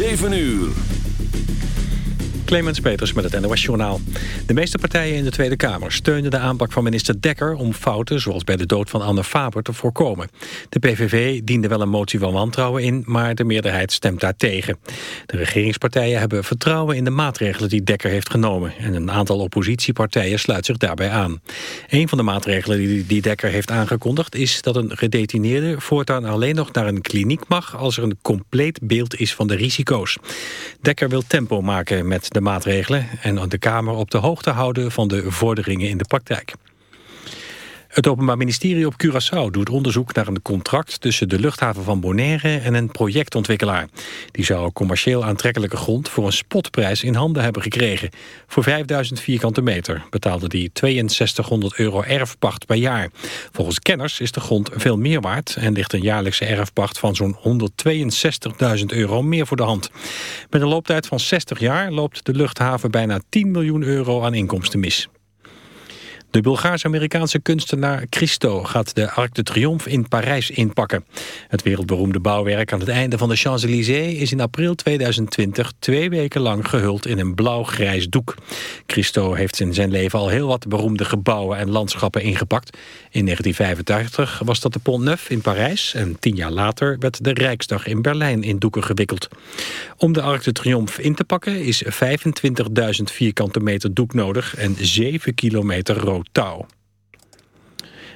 7 uur. Clemens Peters met het NOS Journaal. De meeste partijen in de Tweede Kamer steunen de aanpak van minister Dekker... om fouten, zoals bij de dood van Anne Faber, te voorkomen. De PVV diende wel een motie van wantrouwen in... maar de meerderheid stemt daar tegen. De regeringspartijen hebben vertrouwen in de maatregelen die Dekker heeft genomen... en een aantal oppositiepartijen sluit zich daarbij aan. Een van de maatregelen die Dekker heeft aangekondigd... is dat een gedetineerde voortaan alleen nog naar een kliniek mag... als er een compleet beeld is van de risico's. Dekker wil tempo maken met de maatregelen en de Kamer op de hoogte houden van de vorderingen in de praktijk. Het Openbaar Ministerie op Curaçao doet onderzoek naar een contract tussen de luchthaven van Bonaire en een projectontwikkelaar. Die zou commercieel aantrekkelijke grond voor een spotprijs in handen hebben gekregen. Voor 5000 vierkante meter betaalde die 6200 euro erfpacht per jaar. Volgens kenners is de grond veel meer waard en ligt een jaarlijkse erfpacht van zo'n 162.000 euro meer voor de hand. Met een looptijd van 60 jaar loopt de luchthaven bijna 10 miljoen euro aan inkomsten mis. De Bulgaars-Amerikaanse kunstenaar Christo gaat de Arc de Triomphe in Parijs inpakken. Het wereldberoemde bouwwerk aan het einde van de Champs-Élysées is in april 2020 twee weken lang gehuld in een blauw-grijs doek. Christo heeft in zijn leven al heel wat beroemde gebouwen en landschappen ingepakt. In 1985 was dat de Pont Neuf in Parijs en tien jaar later werd de Rijksdag in Berlijn in doeken gewikkeld. Om de Arc de Triomphe in te pakken is 25.000 vierkante meter doek nodig en 7 kilometer rood touw.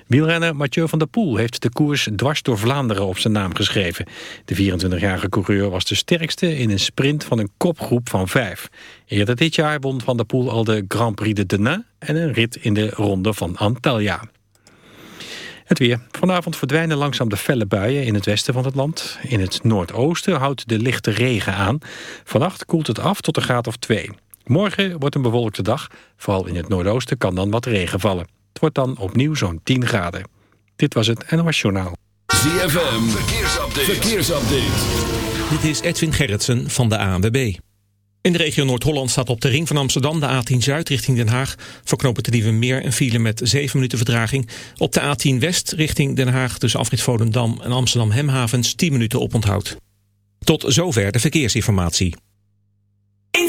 Wielrenner Mathieu van der Poel heeft de koers dwars door Vlaanderen op zijn naam geschreven. De 24-jarige coureur was de sterkste in een sprint van een kopgroep van vijf. Eerder dit jaar won van der Poel al de Grand Prix de Denain en een rit in de ronde van Antalya. Het weer. Vanavond verdwijnen langzaam de felle buien in het westen van het land. In het noordoosten houdt de lichte regen aan. Vannacht koelt het af tot een graad of twee. Morgen wordt een bewolkte dag. Vooral in het noordoosten kan dan wat regen vallen. Het wordt dan opnieuw zo'n 10 graden. Dit was het NOS Journaal. ZFM, verkeersupdate. verkeersupdate. Dit is Edwin Gerritsen van de ANWB. In de regio Noord-Holland staat op de ring van Amsterdam de A10 Zuid richting Den Haag. Verknopen te Dieven meer een file met 7 minuten verdraging. Op de A10 West richting Den Haag tussen Afrit Volendam en Amsterdam Hemhavens 10 minuten oponthoud. Tot zover de verkeersinformatie. In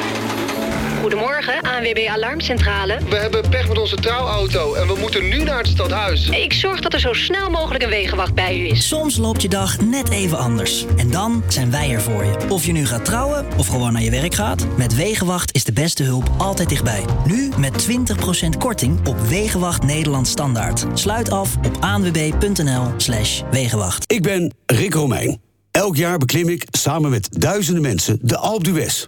Goedemorgen, ANWB Alarmcentrale. We hebben pech met onze trouwauto en we moeten nu naar het stadhuis. Ik zorg dat er zo snel mogelijk een wegenwacht bij u is. Soms loopt je dag net even anders. En dan zijn wij er voor je. Of je nu gaat trouwen of gewoon naar je werk gaat. Met Wegenwacht is de beste hulp altijd dichtbij. Nu met 20% korting op Wegenwacht Nederland Standaard. Sluit af op anwb.nl slash Wegenwacht. Ik ben Rick Romeijn. Elk jaar beklim ik samen met duizenden mensen de Alpe d'Huez.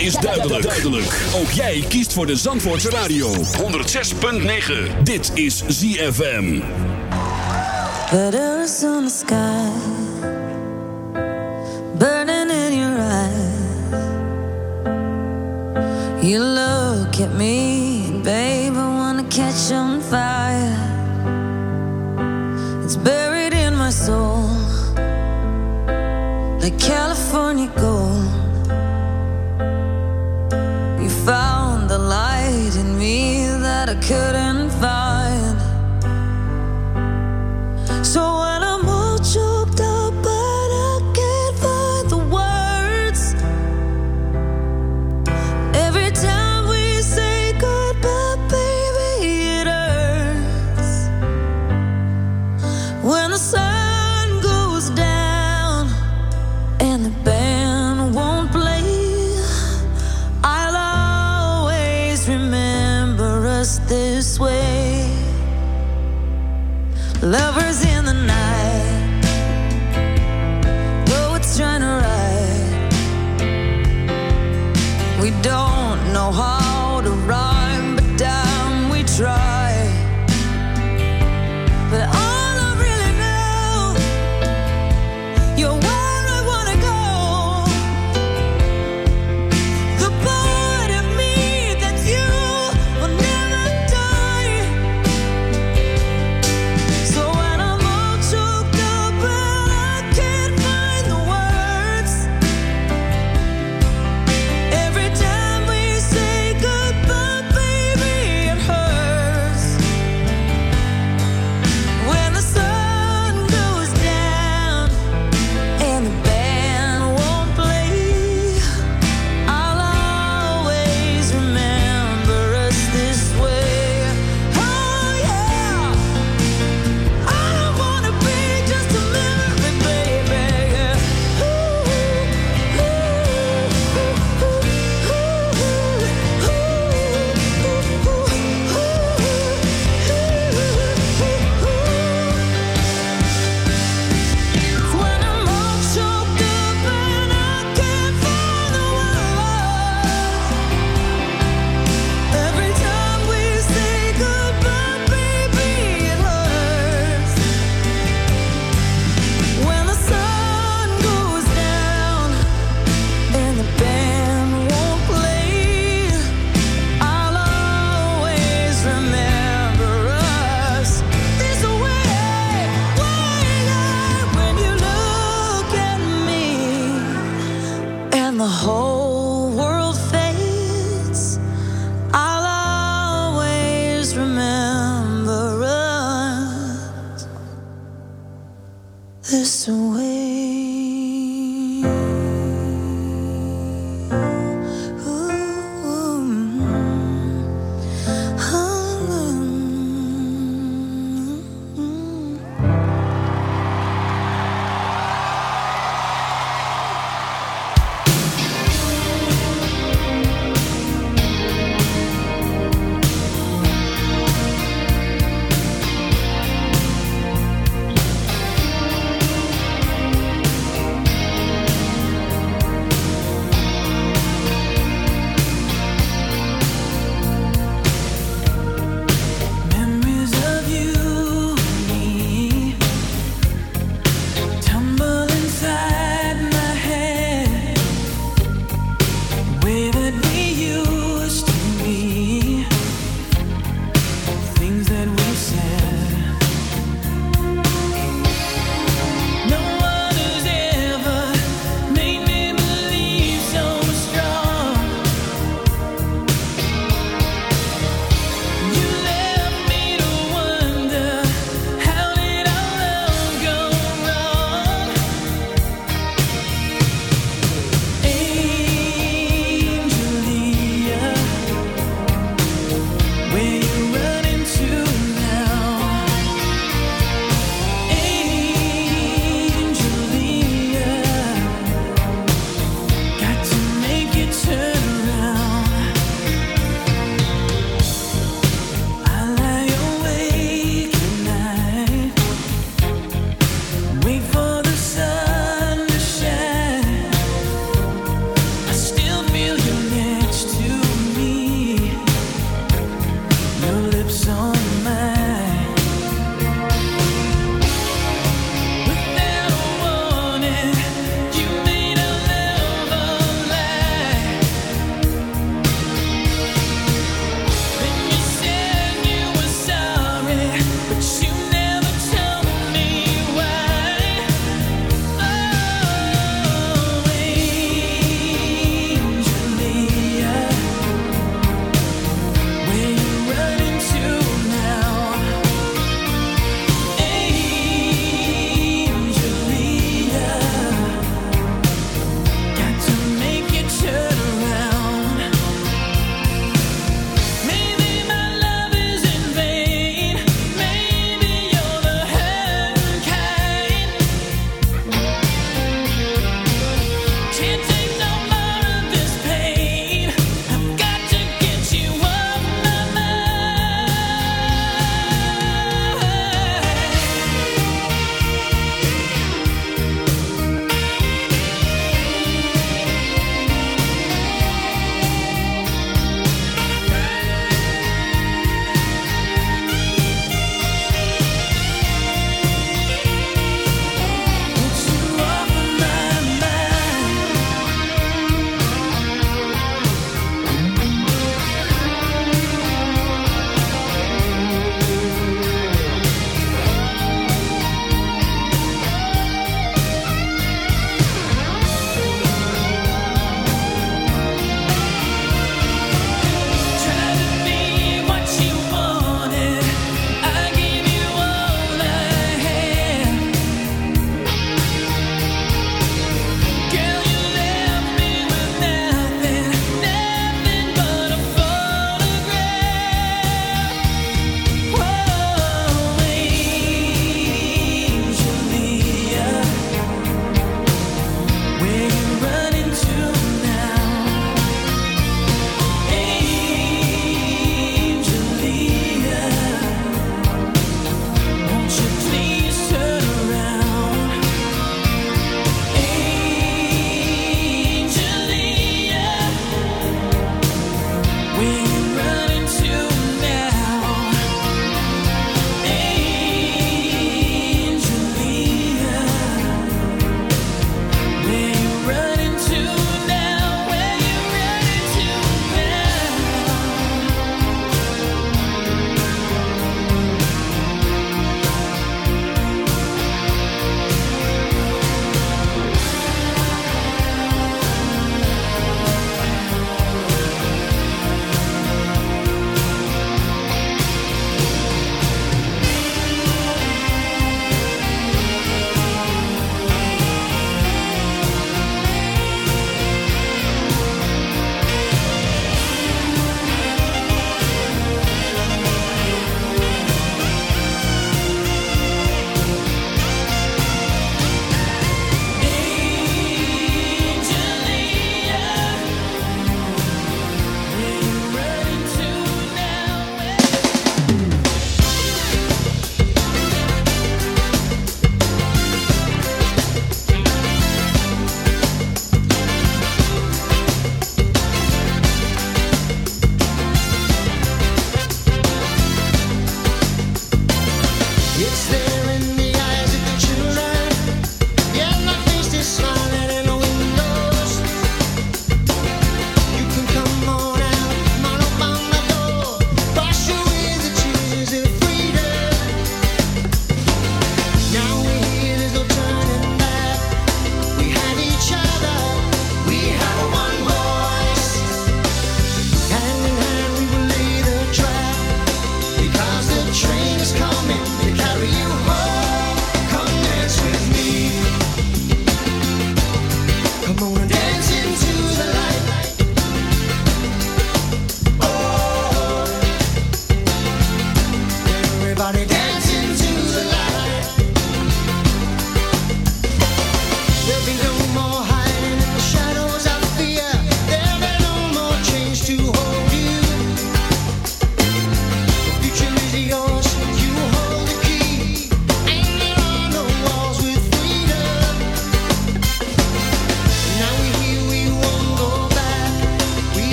is duidelijk. duidelijk. Ook jij kiest voor de Zandvoortse Radio. 106.9. Dit is ZFM. Letters on the sky. Burning in your eyes. You look at me, babe. I wanna catch on fire. couldn't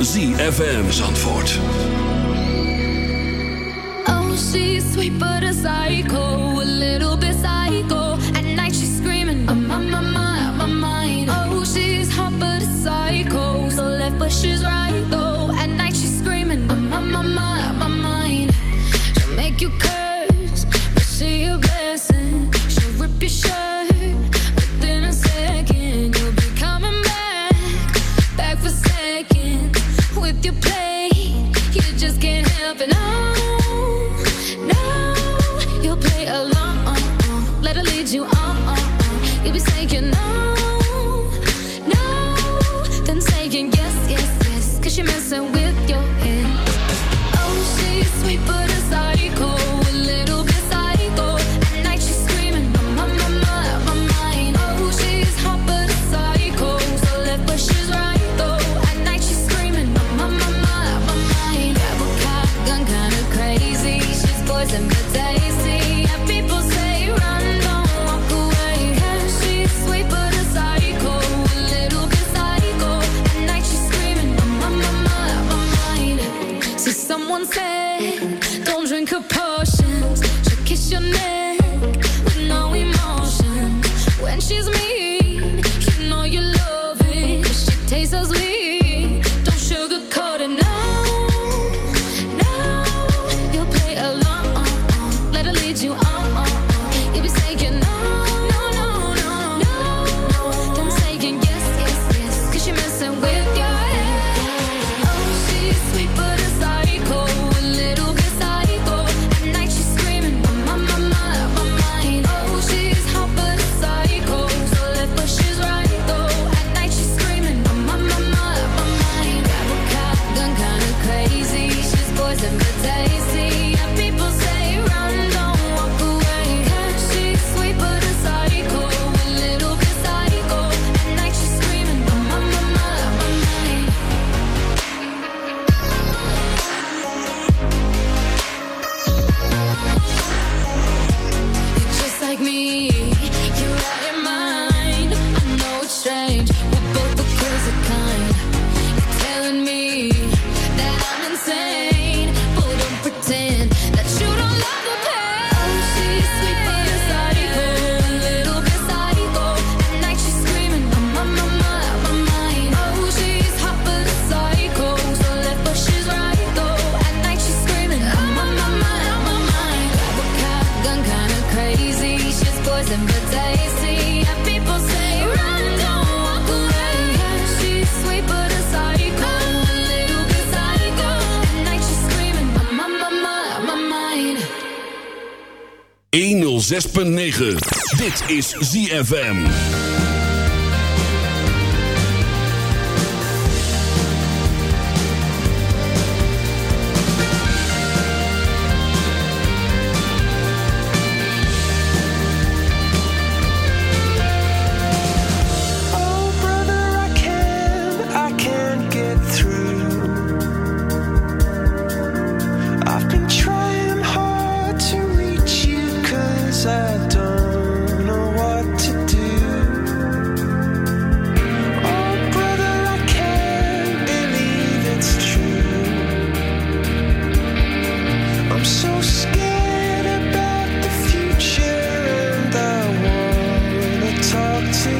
ZFM Zandvoort. Oh, she's sweet but a psycho, a little bit psycho. At night she's screaming, I'm on my mind, on my mind. Oh, she's hot but a psycho, so left but she's right though. At night she's screaming, I'm on my mind, on my mind. She'll make you curse. Dit is ZFM. to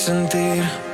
sentir.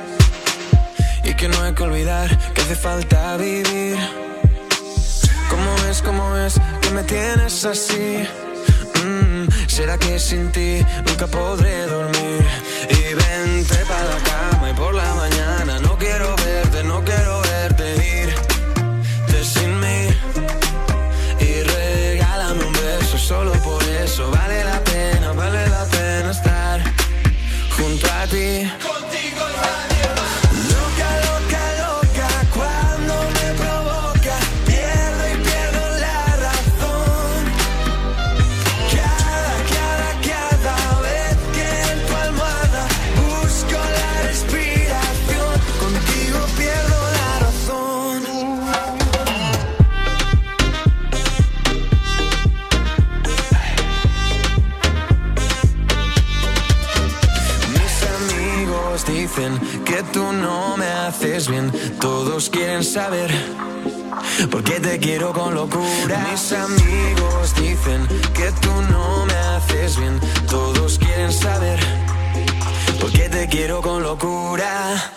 que tú no me haces bien. Todos quieren saber por qué te quiero con locura.